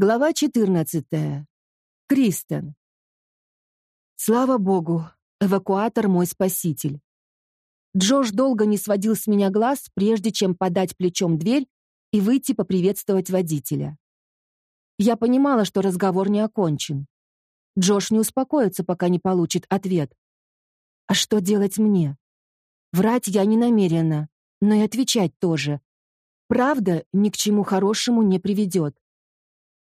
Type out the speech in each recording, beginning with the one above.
Глава 14. Кристен. Слава богу, эвакуатор мой спаситель. Джош долго не сводил с меня глаз, прежде чем подать плечом дверь и выйти поприветствовать водителя. Я понимала, что разговор не окончен. Джош не успокоится, пока не получит ответ. А что делать мне? Врать я не намерена, но и отвечать тоже. Правда ни к чему хорошему не приведет.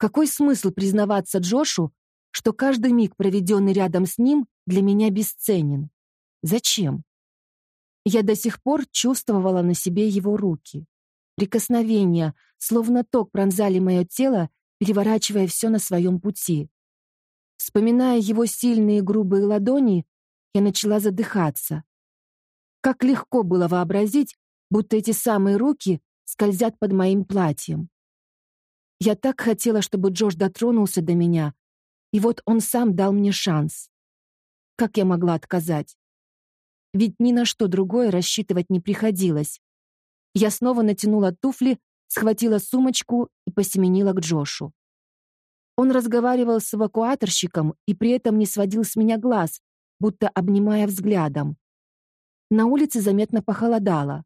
Какой смысл признаваться Джошу, что каждый миг, проведенный рядом с ним, для меня бесценен? Зачем? Я до сих пор чувствовала на себе его руки. Прикосновения, словно ток, пронзали мое тело, переворачивая все на своем пути. Вспоминая его сильные грубые ладони, я начала задыхаться. Как легко было вообразить, будто эти самые руки скользят под моим платьем. Я так хотела, чтобы Джош дотронулся до меня, и вот он сам дал мне шанс. Как я могла отказать? Ведь ни на что другое рассчитывать не приходилось. Я снова натянула туфли, схватила сумочку и посеменила к Джошу. Он разговаривал с эвакуаторщиком и при этом не сводил с меня глаз, будто обнимая взглядом. На улице заметно похолодало.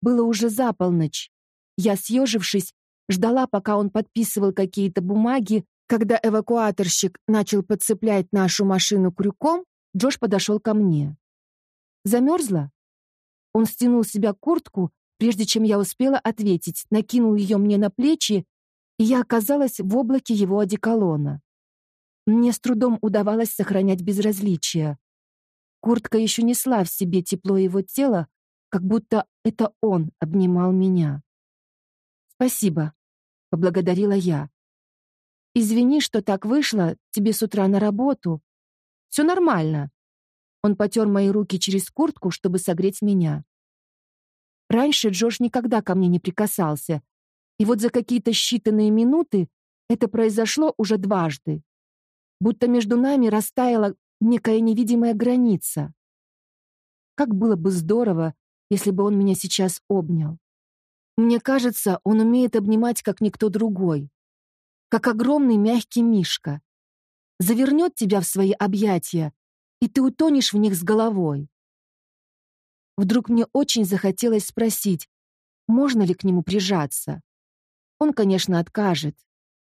Было уже за полночь. Я, съежившись, ждала, пока он подписывал какие-то бумаги. Когда эвакуаторщик начал подцеплять нашу машину крюком, Джош подошел ко мне. Замерзла? Он стянул с себя куртку, прежде чем я успела ответить, накинул ее мне на плечи, и я оказалась в облаке его одеколона. Мне с трудом удавалось сохранять безразличие. Куртка еще несла в себе тепло его тела, как будто это он обнимал меня. «Спасибо», — поблагодарила я. «Извини, что так вышло, тебе с утра на работу. Все нормально». Он потер мои руки через куртку, чтобы согреть меня. Раньше Джош никогда ко мне не прикасался, и вот за какие-то считанные минуты это произошло уже дважды. Будто между нами растаяла некая невидимая граница. Как было бы здорово, если бы он меня сейчас обнял. Мне кажется, он умеет обнимать, как никто другой. Как огромный мягкий мишка. Завернет тебя в свои объятия, и ты утонешь в них с головой. Вдруг мне очень захотелось спросить, можно ли к нему прижаться. Он, конечно, откажет.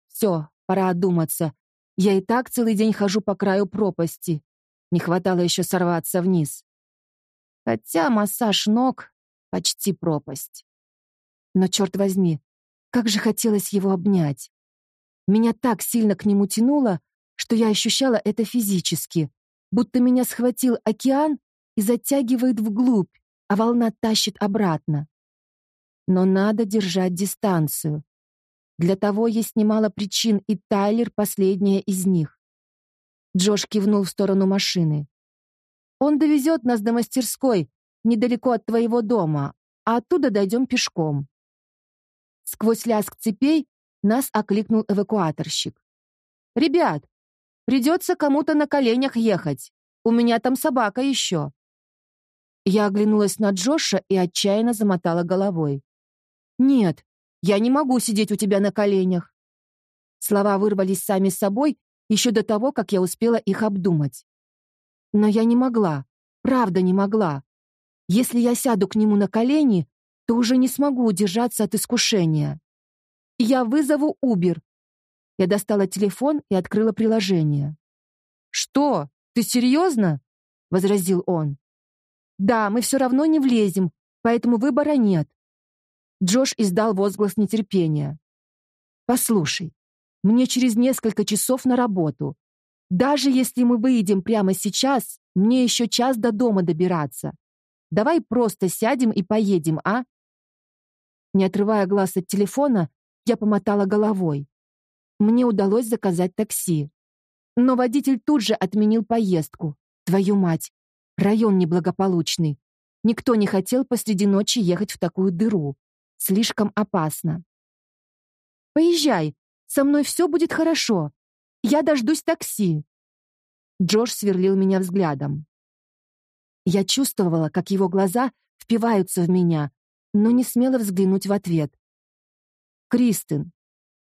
Все, пора одуматься. Я и так целый день хожу по краю пропасти. Не хватало еще сорваться вниз. Хотя массаж ног — почти пропасть. Но, черт возьми, как же хотелось его обнять. Меня так сильно к нему тянуло, что я ощущала это физически, будто меня схватил океан и затягивает вглубь, а волна тащит обратно. Но надо держать дистанцию. Для того есть немало причин, и Тайлер — последняя из них. Джош кивнул в сторону машины. «Он довезет нас до мастерской, недалеко от твоего дома, а оттуда дойдем пешком». Сквозь лязг цепей нас окликнул эвакуаторщик. «Ребят, придется кому-то на коленях ехать. У меня там собака еще». Я оглянулась на Джоша и отчаянно замотала головой. «Нет, я не могу сидеть у тебя на коленях». Слова вырвались сами собой еще до того, как я успела их обдумать. Но я не могла, правда не могла. Если я сяду к нему на колени, то уже не смогу удержаться от искушения. Я вызову Убер. Я достала телефон и открыла приложение. «Что? Ты серьезно?» — возразил он. «Да, мы все равно не влезем, поэтому выбора нет». Джош издал возглас нетерпения. «Послушай, мне через несколько часов на работу. Даже если мы выйдем прямо сейчас, мне еще час до дома добираться. Давай просто сядем и поедем, а? Не отрывая глаз от телефона, я помотала головой. Мне удалось заказать такси. Но водитель тут же отменил поездку. Твою мать, район неблагополучный. Никто не хотел посреди ночи ехать в такую дыру. Слишком опасно. «Поезжай, со мной все будет хорошо. Я дождусь такси». Джош сверлил меня взглядом. Я чувствовала, как его глаза впиваются в меня, но не смела взглянуть в ответ. «Кристин,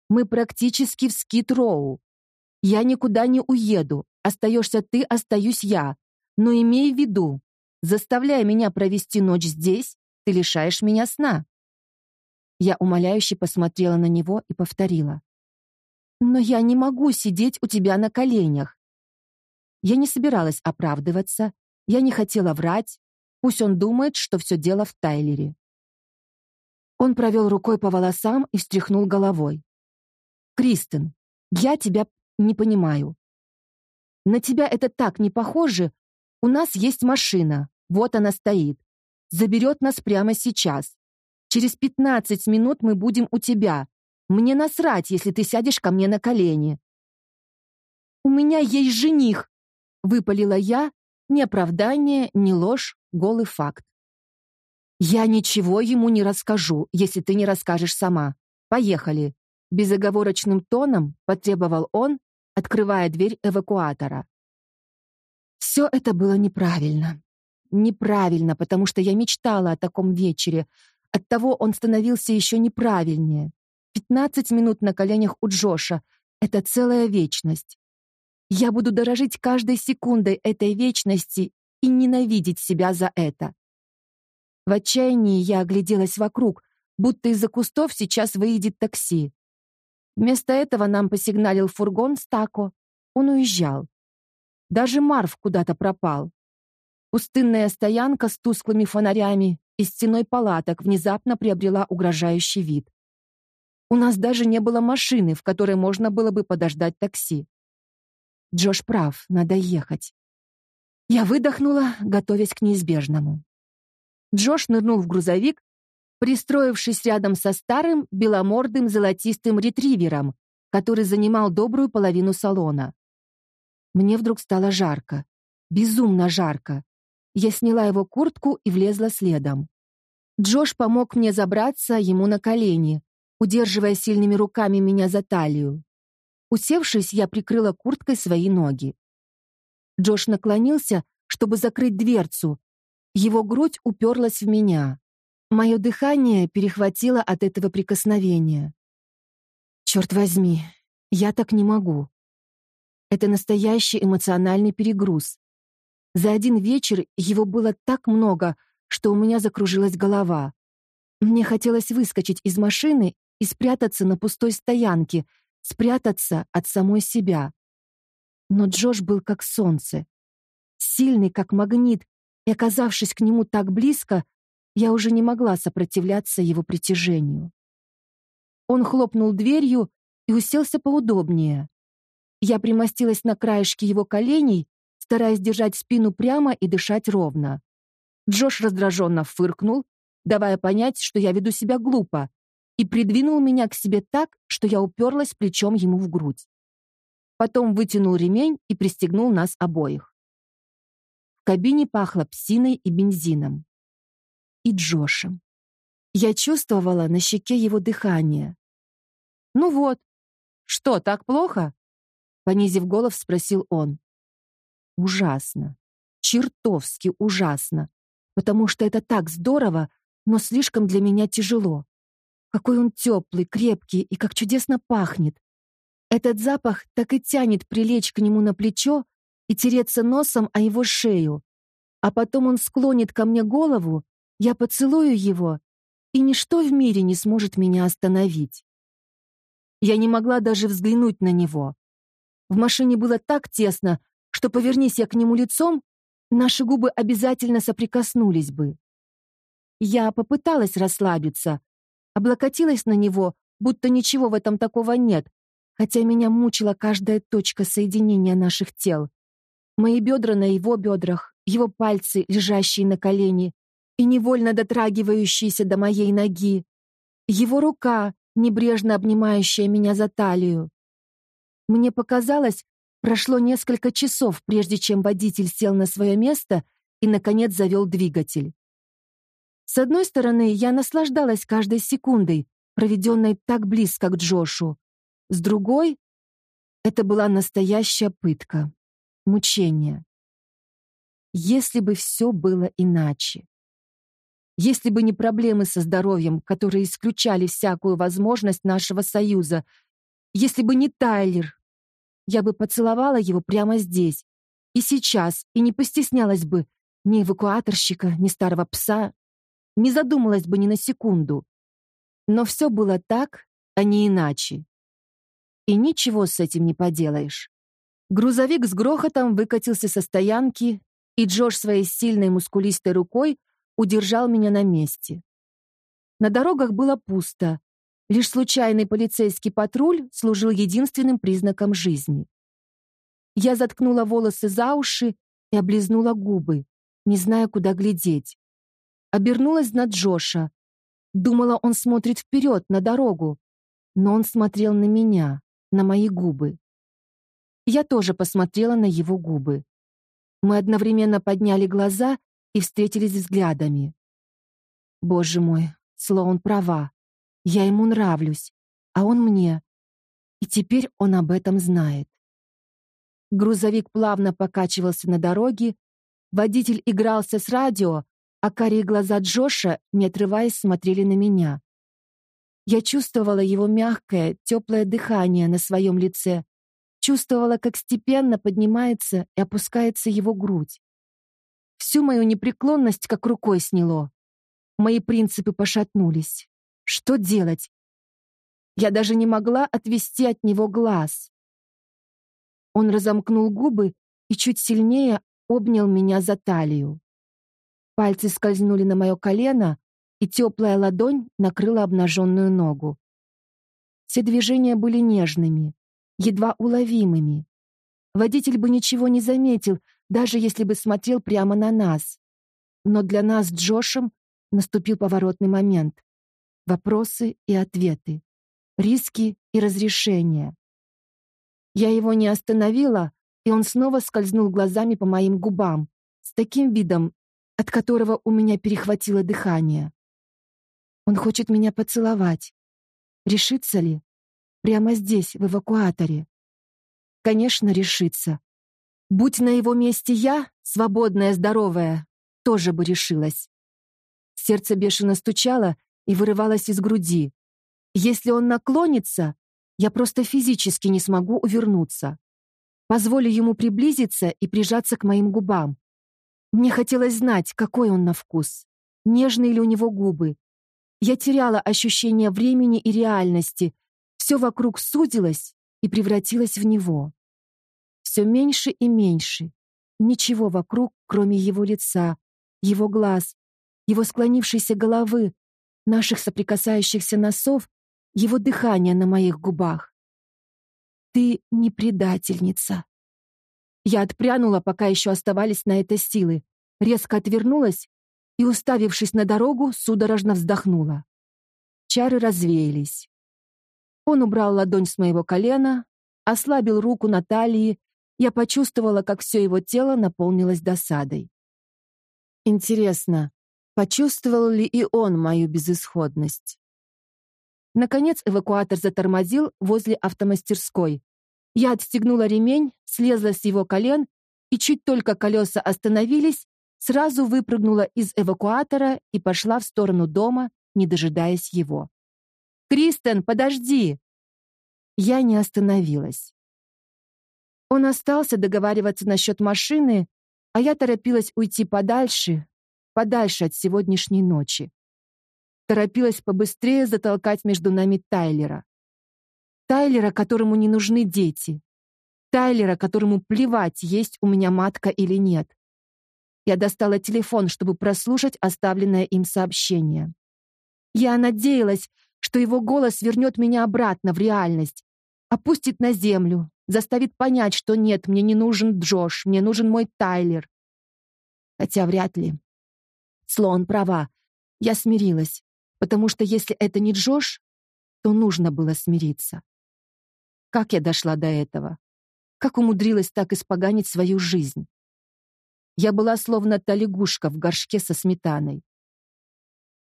Мы практически в Скит-Роу. Я никуда не уеду. Остаешься ты, остаюсь я. Но имей в виду, заставляя меня провести ночь здесь, ты лишаешь меня сна. Я умоляюще посмотрела на него и повторила. «Но я не могу сидеть у тебя на коленях». Я не собиралась оправдываться, я не хотела врать, пусть он думает, что все дело в Тайлере. Он провел рукой по волосам и встряхнул головой. «Кристен, я тебя не понимаю. На тебя это так не похоже. У нас есть машина, вот она стоит. Заберет нас прямо сейчас. Через пятнадцать минут мы будем у тебя. Мне насрать, если ты сядешь ко мне на колени. У меня есть жених, выпалила я, ни оправдание, ни ложь, голый факт. Я ничего ему не расскажу, если ты не расскажешь сама. Поехали, безоговорочным тоном потребовал он, открывая дверь эвакуатора. Все это было неправильно. Неправильно, потому что я мечтала о таком вечере, Оттого он становился еще неправильнее. Пятнадцать минут на коленях у Джоша — это целая вечность. Я буду дорожить каждой секундой этой вечности и ненавидеть себя за это. В отчаянии я огляделась вокруг, будто из-за кустов сейчас выйдет такси. Вместо этого нам посигналил фургон с тако. Он уезжал. Даже Марв куда-то пропал. Пустынная стоянка с тусклыми фонарями и стеной палаток внезапно приобрела угрожающий вид. У нас даже не было машины, в которой можно было бы подождать такси. Джош прав, надо ехать. Я выдохнула, готовясь к неизбежному. Джош нырнул в грузовик, пристроившись рядом со старым беломордым золотистым ретривером, который занимал добрую половину салона. Мне вдруг стало жарко, безумно жарко. Я сняла его куртку и влезла следом. Джош помог мне забраться ему на колени, удерживая сильными руками меня за талию. Усевшись, я прикрыла курткой свои ноги. Джош наклонился, чтобы закрыть дверцу. Его грудь уперлась в меня. Мое дыхание перехватило от этого прикосновения. Черт возьми, я так не могу. Это настоящий эмоциональный перегруз. За один вечер его было так много, что у меня закружилась голова. Мне хотелось выскочить из машины и спрятаться на пустой стоянке, спрятаться от самой себя. Но Джош был как солнце, сильный как магнит, и, оказавшись к нему так близко, я уже не могла сопротивляться его притяжению. Он хлопнул дверью и уселся поудобнее. Я примостилась на краешке его коленей стараясь держать спину прямо и дышать ровно. Джош раздраженно фыркнул, давая понять, что я веду себя глупо, и придвинул меня к себе так, что я уперлась плечом ему в грудь. Потом вытянул ремень и пристегнул нас обоих. Кабине пахло псиной и бензином. И Джошем. Я чувствовала на щеке его дыхание. «Ну вот. Что, так плохо?» Понизив голос, спросил он. Ужасно. Чертовски ужасно. Потому что это так здорово, но слишком для меня тяжело. Какой он теплый, крепкий и как чудесно пахнет. Этот запах так и тянет прилечь к нему на плечо и тереться носом о его шею. А потом он склонит ко мне голову, я поцелую его, и ничто в мире не сможет меня остановить. Я не могла даже взглянуть на него. В машине было так тесно, что, повернись я к нему лицом, наши губы обязательно соприкоснулись бы. Я попыталась расслабиться, облокотилась на него, будто ничего в этом такого нет, хотя меня мучила каждая точка соединения наших тел. Мои бедра на его бедрах, его пальцы, лежащие на колени и невольно дотрагивающиеся до моей ноги, его рука, небрежно обнимающая меня за талию. Мне показалось, Прошло несколько часов, прежде чем водитель сел на свое место и, наконец, завел двигатель. С одной стороны, я наслаждалась каждой секундой, проведенной так близко к Джошу. С другой, это была настоящая пытка, мучение. Если бы все было иначе. Если бы не проблемы со здоровьем, которые исключали всякую возможность нашего союза, Если бы не Тайлер, я бы поцеловала его прямо здесь, и сейчас, и не постеснялась бы ни эвакуаторщика, ни старого пса, не задумалась бы ни на секунду. Но все было так, а не иначе. И ничего с этим не поделаешь. Грузовик с грохотом выкатился со стоянки, и Джош своей сильной мускулистой рукой удержал меня на месте. На дорогах было пусто. Лишь случайный полицейский патруль служил единственным признаком жизни. Я заткнула волосы за уши и облизнула губы, не зная, куда глядеть. Обернулась на Джоша. Думала, он смотрит вперед, на дорогу. Но он смотрел на меня, на мои губы. Я тоже посмотрела на его губы. Мы одновременно подняли глаза и встретились взглядами. Боже мой, Слоун права. Я ему нравлюсь, а он мне. И теперь он об этом знает. Грузовик плавно покачивался на дороге, водитель игрался с радио, а карие глаза Джоша, не отрываясь, смотрели на меня. Я чувствовала его мягкое, теплое дыхание на своем лице, чувствовала, как степенно поднимается и опускается его грудь. Всю мою непреклонность как рукой сняло. Мои принципы пошатнулись. Что делать? Я даже не могла отвести от него глаз. Он разомкнул губы и чуть сильнее обнял меня за талию. Пальцы скользнули на мое колено, и теплая ладонь накрыла обнаженную ногу. Все движения были нежными, едва уловимыми. Водитель бы ничего не заметил, даже если бы смотрел прямо на нас. Но для нас с Джошем наступил поворотный момент. Вопросы и ответы. Риски и разрешения. Я его не остановила, и он снова скользнул глазами по моим губам, с таким видом, от которого у меня перехватило дыхание. Он хочет меня поцеловать. Решится ли? Прямо здесь, в эвакуаторе. Конечно, решится. Будь на его месте я, свободная, здоровая, тоже бы решилась. Сердце бешено стучало и вырывалось из груди. Если он наклонится, я просто физически не смогу увернуться. Позволю ему приблизиться и прижаться к моим губам. Мне хотелось знать, какой он на вкус. Нежные ли у него губы. Я теряла ощущение времени и реальности, все вокруг сузилось и превратилось в него. Все меньше и меньше. Ничего вокруг, кроме его лица, его глаз, его склонившейся головы, наших соприкасающихся носов, его дыхания на моих губах. Ты не предательница. Я отпрянула, пока еще оставались на это силы, резко отвернулась и, уставившись на дорогу, судорожно вздохнула. Чары развеялись. Он убрал ладонь с моего колена, ослабил руку на талии, я почувствовала, как все его тело наполнилось досадой. Интересно, почувствовал ли и он мою безысходность? Наконец эвакуатор затормозил возле автомастерской. Я отстегнула ремень, слезла с его колен и чуть только колеса остановились, сразу выпрыгнула из эвакуатора и пошла в сторону дома, не дожидаясь его. «Кристен, подожди!» Я не остановилась. Он остался договариваться насчет машины, а я торопилась уйти подальше, подальше от сегодняшней ночи. Торопилась побыстрее затолкать между нами Тайлера. Тайлера, которому не нужны дети. Тайлера, которому плевать, есть у меня матка или нет. Я достала телефон, чтобы прослушать оставленное им сообщение. Я надеялась, что его голос вернет меня обратно в реальность, опустит на землю, заставит понять, что нет, мне не нужен Джош, мне нужен мой Тайлер. Хотя вряд ли. Слоун права. Я смирилась, потому что если это не Джош, то нужно было смириться. Как я дошла до этого? Как умудрилась так испоганить свою жизнь? Я была словно та лягушка в горшке со сметаной.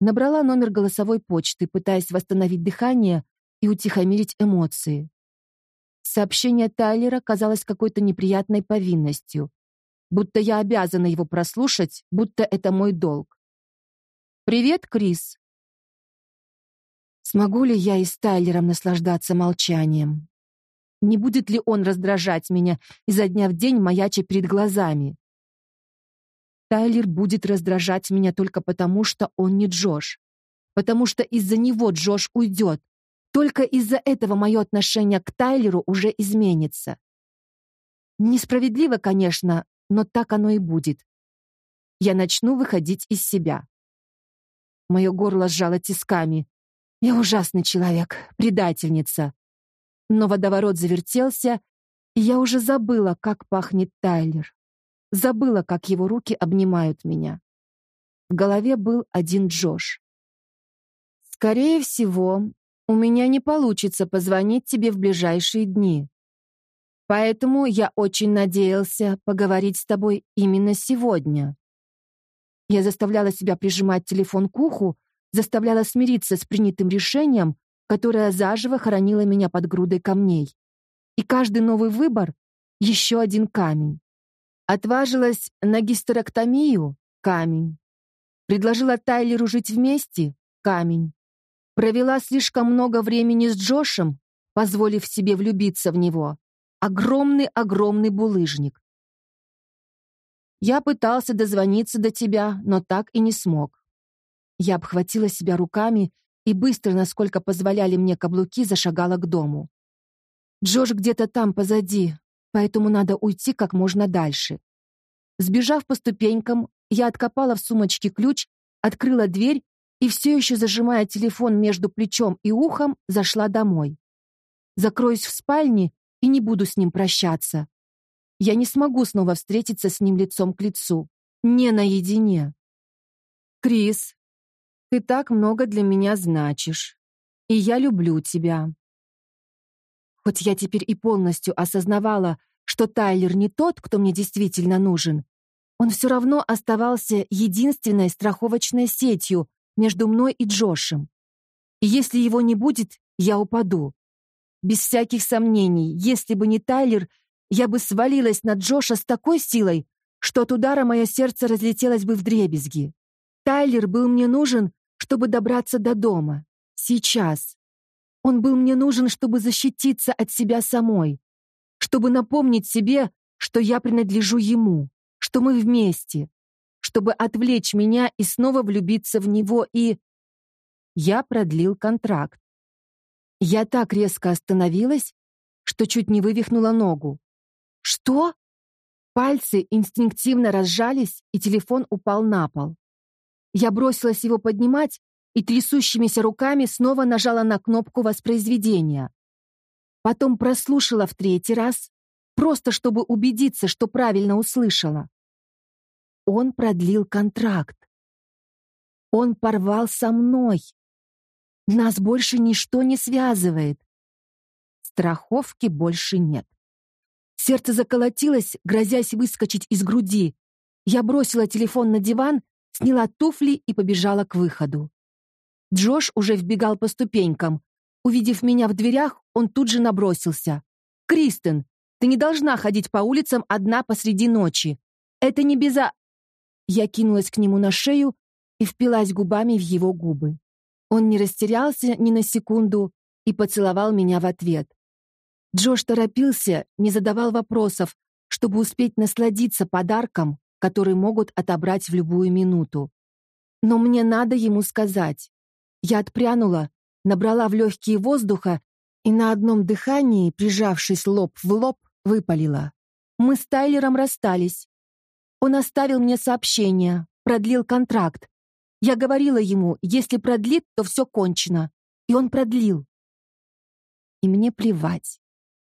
Набрала номер голосовой почты, пытаясь восстановить дыхание и утихомирить эмоции. Сообщение Тайлера казалось какой-то неприятной повинностью, будто я обязана его прослушать, будто это мой долг. «Привет, Крис!» Смогу ли я и с Тайлером наслаждаться молчанием? Не будет ли он раздражать меня изо дня в день, маяча перед глазами? Тайлер будет раздражать меня только потому, что он не Джош. Потому что из-за него Джош уйдет. Только из-за этого мое отношение к Тайлеру уже изменится. Несправедливо, конечно, но так оно и будет. Я начну выходить из себя. Мое горло сжало тисками. Я ужасный человек, предательница но водоворот завертелся, и я уже забыла, как пахнет Тайлер. Забыла, как его руки обнимают меня. В голове был один Джош. «Скорее всего, у меня не получится позвонить тебе в ближайшие дни. Поэтому я очень надеялся поговорить с тобой именно сегодня». Я заставляла себя прижимать телефон к уху, заставляла смириться с принятым решением, которая заживо хоронила меня под грудой камней. И каждый новый выбор — еще один камень. Отважилась на гистерэктомию — камень. Предложила Тайлеру жить вместе — камень. Провела слишком много времени с Джошем, позволив себе влюбиться в него. Огромный-огромный булыжник. Я пытался дозвониться до тебя, но так и не смог. Я обхватила себя руками и быстро, насколько позволяли мне каблуки, зашагала к дому. Джош где-то там позади, поэтому надо уйти как можно дальше. Сбежав по ступенькам, я откопала в сумочке ключ, открыла дверь и, все еще зажимая телефон между плечом и ухом, зашла домой. Закроюсь в спальне и не буду с ним прощаться. Я не смогу снова встретиться с ним лицом к лицу. Не наедине. «Крис, ты так много для меня значишь. И я люблю тебя. Хоть я теперь и полностью осознавала, что Тайлер не тот, кто мне действительно нужен, он все равно оставался единственной страховочной сетью между мной и Джошем. И если его не будет, я упаду. Без всяких сомнений, если бы не Тайлер, я бы свалилась на Джоша с такой силой, что от удара мое сердце разлетелось бы в дребезги. Тайлер был мне нужен, чтобы добраться до дома. Сейчас. Он был мне нужен, чтобы защититься от себя самой. Чтобы напомнить себе, что я принадлежу ему, что мы вместе. Чтобы отвлечь меня и снова влюбиться в него и... Я продлил контракт. Я так резко остановилась, что чуть не вывихнула ногу. Что? Пальцы инстинктивно разжались, и телефон упал на пол. Я бросилась его поднимать и трясущимися руками снова нажала на кнопку воспроизведения. Потом прослушала в третий раз, просто чтобы убедиться, что правильно услышала. Он продлил контракт. Он порвал со мной. Нас больше ничто не связывает. Страховки больше нет. Сердце заколотилось, грозясь выскочить из груди. Я бросила телефон на диван сняла туфли и побежала к выходу. Джош уже вбегал по ступенькам. Увидев меня в дверях, он тут же набросился. «Кристен, ты не должна ходить по улицам одна посреди ночи. Это не беза...» Я кинулась к нему на шею и впилась губами в его губы. Он не растерялся ни на секунду и поцеловал меня в ответ. Джош торопился, не задавал вопросов, чтобы успеть насладиться подарком, которые могут отобрать в любую минуту. Но мне надо ему сказать. Я отпрянула, набрала в легкие воздуха и на одном дыхании, прижавшись лоб в лоб, выпалила. Мы с Тайлером расстались. Он оставил мне сообщение, продлил контракт. Я говорила ему, если продлит, то все кончено. И он продлил. И мне плевать.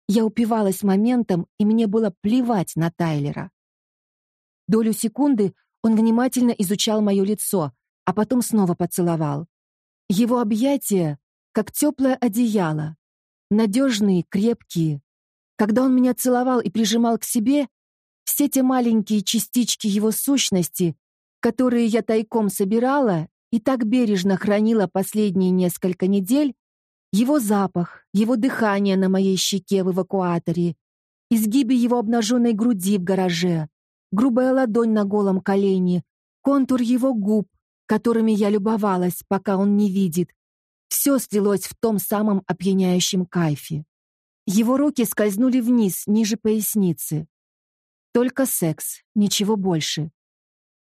Я упивалась моментом, и мне было плевать на Тайлера. Долю секунды он внимательно изучал мое лицо, а потом снова поцеловал. Его объятия, как теплое одеяло, надежные, крепкие. Когда он меня целовал и прижимал к себе, все те маленькие частички его сущности, которые я тайком собирала и так бережно хранила последние несколько недель, его запах, его дыхание на моей щеке в эвакуаторе, изгибы его обнаженной груди в гараже, грубая ладонь на голом колене, контур его губ, которыми я любовалась, пока он не видит. Все слилось в том самом опьяняющем кайфе. Его руки скользнули вниз, ниже поясницы. Только секс, ничего больше.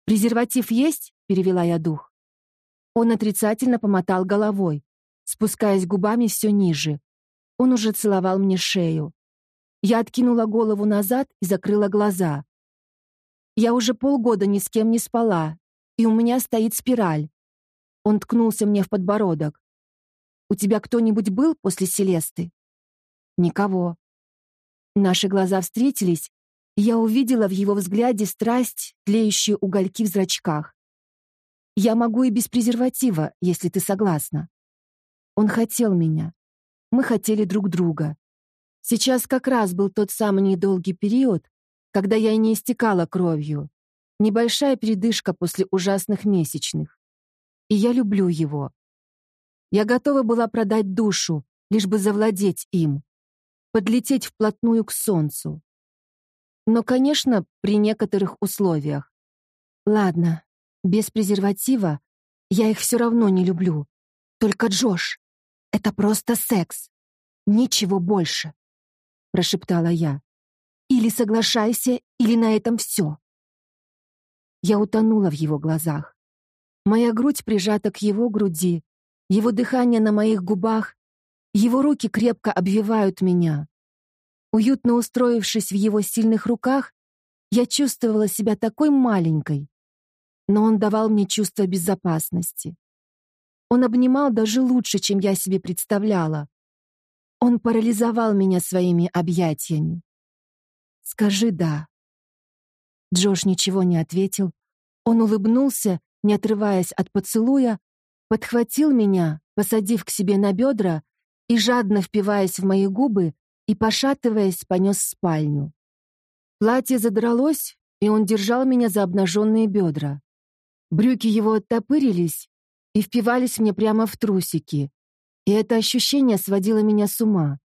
«Презерватив есть?» — перевела я дух. Он отрицательно помотал головой, спускаясь губами все ниже. Он уже целовал мне шею. Я откинула голову назад и закрыла глаза. Я уже полгода ни с кем не спала, и у меня стоит спираль. Он ткнулся мне в подбородок. «У тебя кто-нибудь был после Селесты?» «Никого». Наши глаза встретились, и я увидела в его взгляде страсть, тлеющие угольки в зрачках. «Я могу и без презерватива, если ты согласна». Он хотел меня. Мы хотели друг друга. Сейчас как раз был тот самый недолгий период, когда я не истекала кровью. Небольшая передышка после ужасных месячных. И я люблю его. Я готова была продать душу, лишь бы завладеть им, подлететь вплотную к солнцу. Но, конечно, при некоторых условиях. Ладно, без презерватива я их все равно не люблю. Только Джош. Это просто секс. Ничего больше прошептала я. Или соглашайся, или на этом все. Я утонула в его глазах. Моя грудь прижата к его груди, его дыхание на моих губах, его руки крепко обвивают меня. Уютно устроившись в его сильных руках, я чувствовала себя такой маленькой, но он давал мне чувство безопасности. Он обнимал даже лучше, чем я себе представляла. Он парализовал меня своими объятиями. «Скажи «да». Джош ничего не ответил. Он улыбнулся, не отрываясь от поцелуя, подхватил меня, посадив к себе на бедра и, жадно впиваясь в мои губы и, пошатываясь, понес в спальню. Платье задралось, и он держал меня за обнаженные бедра. Брюки его оттопырились и впивались мне прямо в трусики, и это ощущение сводило меня с ума.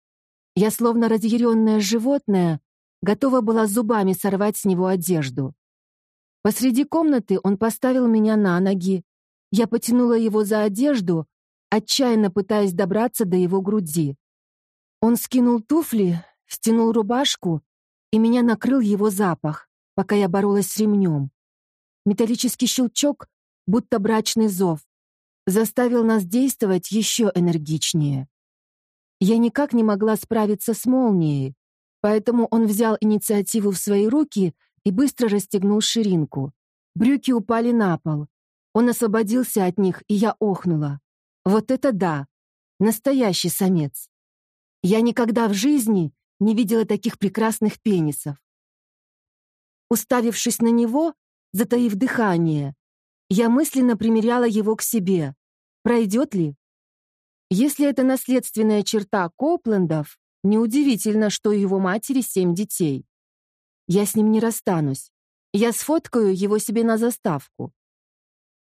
Я, словно разъяренное животное, готова была зубами сорвать с него одежду. Посреди комнаты он поставил меня на ноги. Я потянула его за одежду, отчаянно пытаясь добраться до его груди. Он скинул туфли, стянул рубашку, и меня накрыл его запах, пока я боролась с ремнем. Металлический щелчок, будто брачный зов заставил нас действовать еще энергичнее. Я никак не могла справиться с молнией, поэтому он взял инициативу в свои руки и быстро расстегнул ширинку. Брюки упали на пол. Он освободился от них, и я охнула. Вот это да! Настоящий самец. Я никогда в жизни не видела таких прекрасных пенисов. Уставившись на него, затаив дыхание, я мысленно примеряла его к себе. Пройдет ли? Если это наследственная черта Коплендов, неудивительно, что у его матери семь детей. Я с ним не расстанусь. Я сфоткаю его себе на заставку.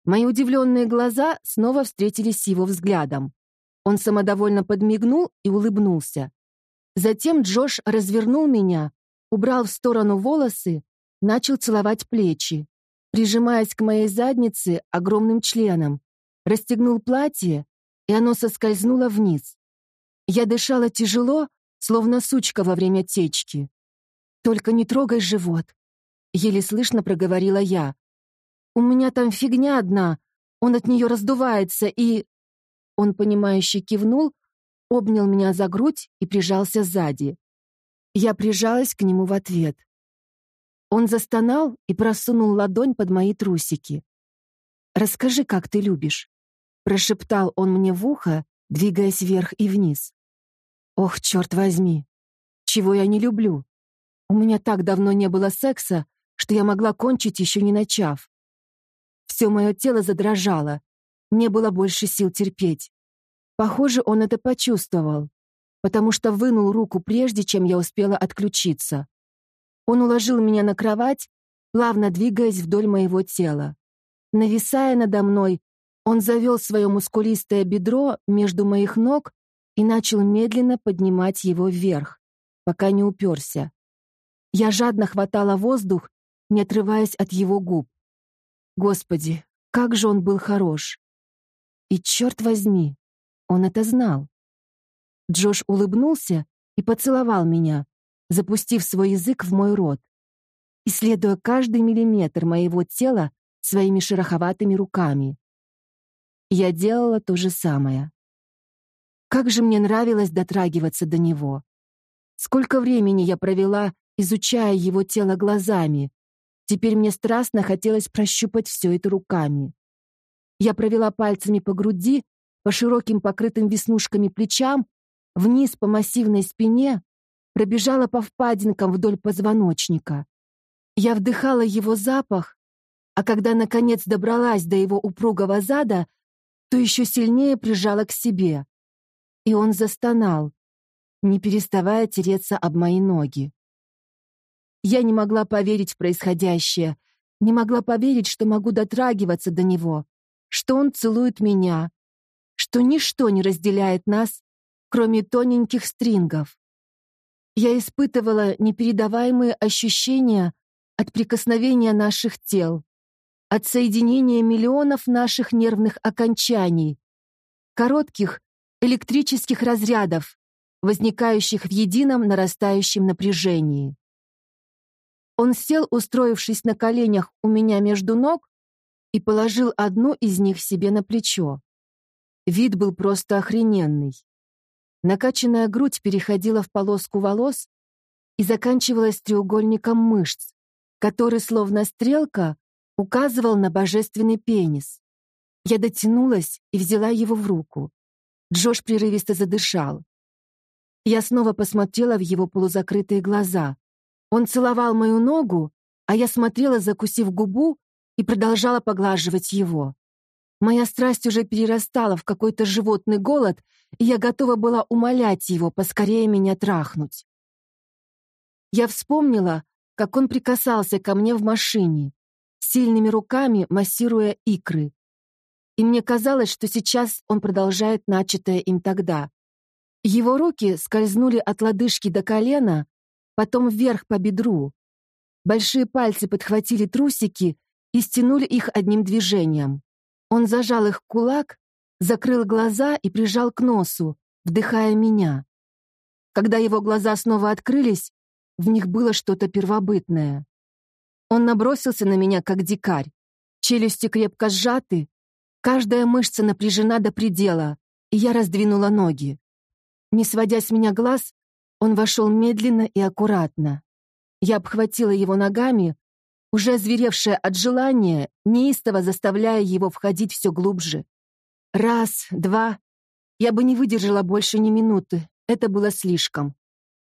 Мои удивленные глаза снова встретились с его взглядом. Он самодовольно подмигнул и улыбнулся. Затем Джош развернул меня, убрал в сторону волосы, начал целовать плечи прижимаясь к моей заднице огромным членом, расстегнул платье, и оно соскользнуло вниз. Я дышала тяжело, словно сучка во время течки. «Только не трогай живот», — еле слышно проговорила я. «У меня там фигня одна, он от нее раздувается и...» Он, понимающе кивнул, обнял меня за грудь и прижался сзади. Я прижалась к нему в ответ. Он застонал и просунул ладонь под мои трусики. «Расскажи, как ты любишь», — прошептал он мне в ухо, двигаясь вверх и вниз. «Ох, черт возьми! Чего я не люблю? У меня так давно не было секса, что я могла кончить, еще не начав. Все мое тело задрожало, не было больше сил терпеть. Похоже, он это почувствовал, потому что вынул руку прежде, чем я успела отключиться. Он уложил меня на кровать, плавно двигаясь вдоль моего тела. Нависая надо мной, он завел свое мускулистое бедро между моих ног и начал медленно поднимать его вверх, пока не уперся. Я жадно хватала воздух, не отрываясь от его губ. Господи, как же он был хорош! И черт возьми, он это знал. Джош улыбнулся и поцеловал меня, запустив свой язык в мой рот, исследуя каждый миллиметр моего тела своими шероховатыми руками. Я делала то же самое. Как же мне нравилось дотрагиваться до него. Сколько времени я провела, изучая его тело глазами. Теперь мне страстно хотелось прощупать все это руками. Я провела пальцами по груди, по широким покрытым веснушками плечам, вниз по массивной спине, пробежала по впадинкам вдоль позвоночника. Я вдыхала его запах, а когда, наконец, добралась до его упругого зада, то еще сильнее прижала к себе. И он застонал, не переставая тереться об мои ноги. Я не могла поверить в происходящее, не могла поверить, что могу дотрагиваться до него, что он целует меня, что ничто не разделяет нас, кроме тоненьких стрингов. Я испытывала непередаваемые ощущения от прикосновения наших тел, от соединения миллионов наших нервных окончаний, коротких электрических разрядов, возникающих в едином нарастающем напряжении. Он сел, устроившись на коленях у меня между ног, и положил одну из них себе на плечо. Вид был просто охрененный. Накачанная грудь переходила в полоску волос и заканчивалась треугольником мышц, который, словно стрелка, указывал на божественный пенис. Я дотянулась и взяла его в руку. Джош прерывисто задышал. Я снова посмотрела в его полузакрытые глаза. Он целовал мою ногу, а я смотрела, закусив губу, и продолжала поглаживать его. Моя страсть уже перерастала в какой-то животный голод, и я готова была умолять его поскорее меня трахнуть. Я вспомнила, как он прикасался ко мне в машине, сильными руками массируя икры. И мне казалось, что сейчас он продолжает начатое им тогда. Его руки скользнули от лодыжки до колена, потом вверх по бедру. Большие пальцы подхватили трусики и стянули их одним движением. Он зажал их кулак, закрыл глаза и прижал к носу, вдыхая меня. Когда его глаза снова открылись, в них было что-то первобытное. Он набросился на меня, как дикарь. Челюсти крепко сжаты, каждая мышца напряжена до предела, и я раздвинула ноги. Не сводя с меня глаз, он вошел медленно и аккуратно. Я обхватила его ногами, уже озверевшая от желания, неистово заставляя его входить все глубже. Раз, два. Я бы не выдержала больше ни минуты. Это было слишком.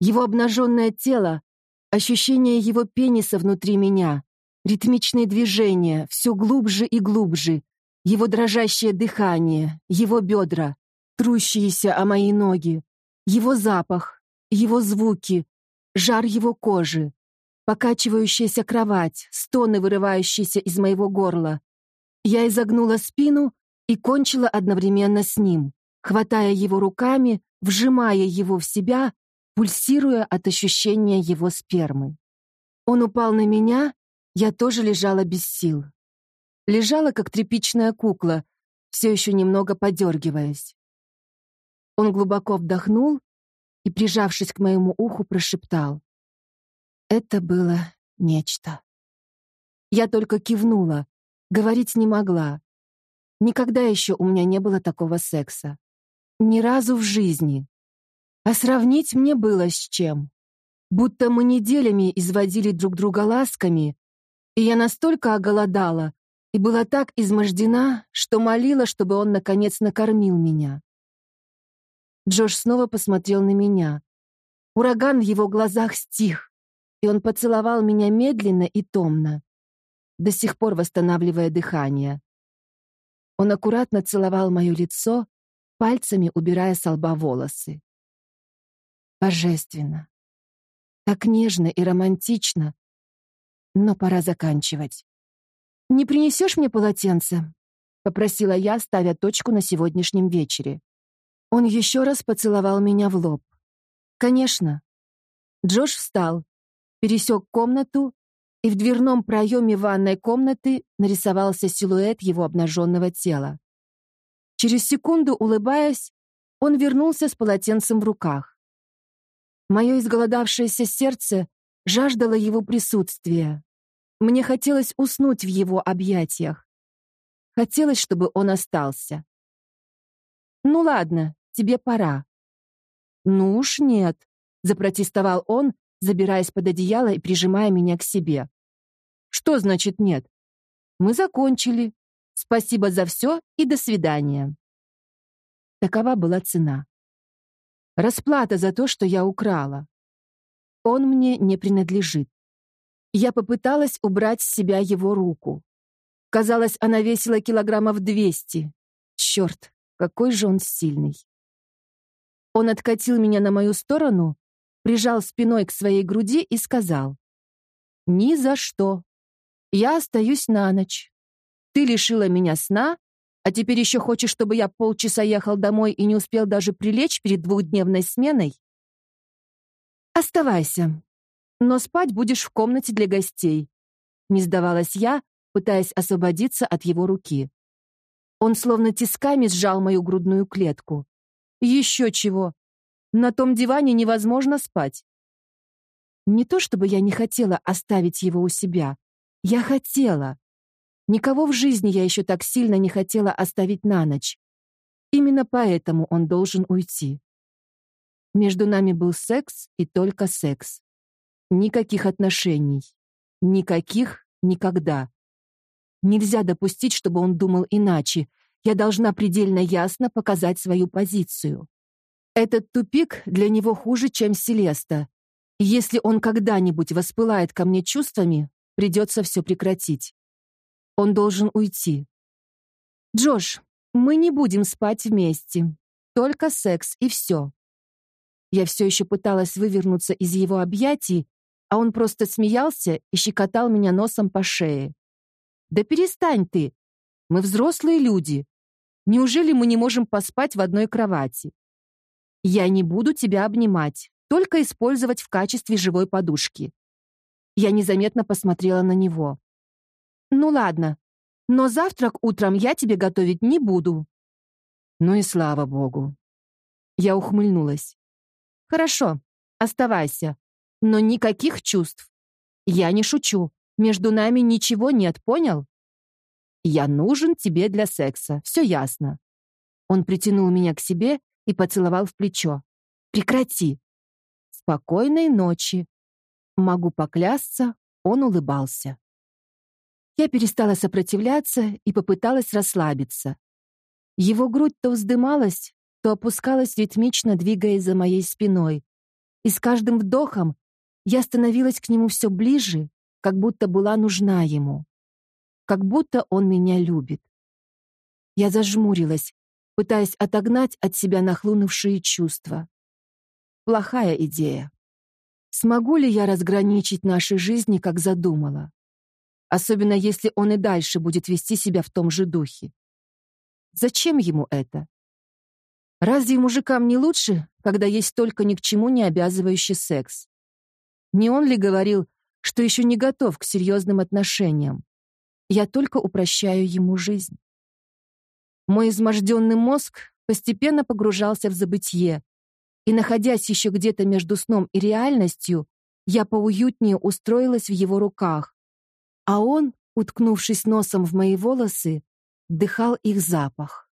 Его обнаженное тело, ощущение его пениса внутри меня, ритмичные движения, все глубже и глубже, его дрожащее дыхание, его бедра, трущиеся о мои ноги, его запах, его звуки, жар его кожи, покачивающаяся кровать, стоны, вырывающиеся из моего горла. Я изогнула спину и кончила одновременно с ним, хватая его руками, вжимая его в себя, пульсируя от ощущения его спермы. Он упал на меня, я тоже лежала без сил. Лежала, как тряпичная кукла, все еще немного подергиваясь. Он глубоко вдохнул и, прижавшись к моему уху, прошептал. Это было нечто. Я только кивнула, говорить не могла. Никогда еще у меня не было такого секса. Ни разу в жизни. А сравнить мне было с чем. Будто мы неделями изводили друг друга ласками, и я настолько оголодала и была так измождена, что молила, чтобы он, наконец, накормил меня. Джош снова посмотрел на меня. Ураган в его глазах стих, и он поцеловал меня медленно и томно, до сих пор восстанавливая дыхание. Он аккуратно целовал мое лицо, пальцами убирая с лба волосы. Божественно. Так нежно и романтично. Но пора заканчивать. «Не принесешь мне полотенце?» — попросила я, ставя точку на сегодняшнем вечере. Он еще раз поцеловал меня в лоб. «Конечно». Джош встал, пересек комнату, и в дверном проеме ванной комнаты нарисовался силуэт его обнаженного тела. Через секунду, улыбаясь, он вернулся с полотенцем в руках. Мое изголодавшееся сердце жаждало его присутствия. Мне хотелось уснуть в его объятиях. Хотелось, чтобы он остался. «Ну ладно, тебе пора». «Ну уж нет», — запротестовал он, забираясь под одеяло и прижимая меня к себе. «Что значит нет? Мы закончили. Спасибо за все и до свидания». Такова была цена. Расплата за то, что я украла. Он мне не принадлежит. Я попыталась убрать с себя его руку. Казалось, она весила килограммов двести. Черт, какой же он сильный. Он откатил меня на мою сторону, прижал спиной к своей груди и сказал. «Ни за что. Я остаюсь на ночь. Ты лишила меня сна, а теперь еще хочешь, чтобы я полчаса ехал домой и не успел даже прилечь перед двухдневной сменой? Оставайся. Но спать будешь в комнате для гостей. Не сдавалась я, пытаясь освободиться от его руки. Он словно тисками сжал мою грудную клетку. Еще чего. На том диване невозможно спать. Не то чтобы я не хотела оставить его у себя. Я хотела. Никого в жизни я еще так сильно не хотела оставить на ночь. Именно поэтому он должен уйти. Между нами был секс и только секс. Никаких отношений. Никаких никогда. Нельзя допустить, чтобы он думал иначе. Я должна предельно ясно показать свою позицию. Этот тупик для него хуже, чем Селеста. Если он когда-нибудь воспылает ко мне чувствами, придется все прекратить. Он должен уйти. «Джош, мы не будем спать вместе. Только секс и все». Я все еще пыталась вывернуться из его объятий, а он просто смеялся и щекотал меня носом по шее. «Да перестань ты! Мы взрослые люди. Неужели мы не можем поспать в одной кровати? Я не буду тебя обнимать, только использовать в качестве живой подушки». Я незаметно посмотрела на него. Ну ладно, но завтрак утром я тебе готовить не буду. Ну и слава богу. Я ухмыльнулась. Хорошо, оставайся, но никаких чувств. Я не шучу. Между нами ничего нет, понял? Я нужен тебе для секса, все ясно. Он притянул меня к себе и поцеловал в плечо. Прекрати. Спокойной ночи. Могу поклясться, он улыбался. Я перестала сопротивляться и попыталась расслабиться. Его грудь то вздымалась, то опускалась ритмично, двигаясь за моей спиной. И с каждым вдохом я становилась к нему все ближе, как будто была нужна ему. Как будто он меня любит. Я зажмурилась, пытаясь отогнать от себя нахлынувшие чувства. Плохая идея. Смогу ли я разграничить наши жизни, как задумала? особенно если он и дальше будет вести себя в том же духе. Зачем ему это? Разве мужикам не лучше, когда есть только ни к чему не обязывающий секс? Не он ли говорил, что еще не готов к серьезным отношениям? Я только упрощаю ему жизнь. Мой изможденный мозг постепенно погружался в забытье, и, находясь еще где-то между сном и реальностью, я поуютнее устроилась в его руках, а он, уткнувшись носом в мои волосы, дыхал их запах.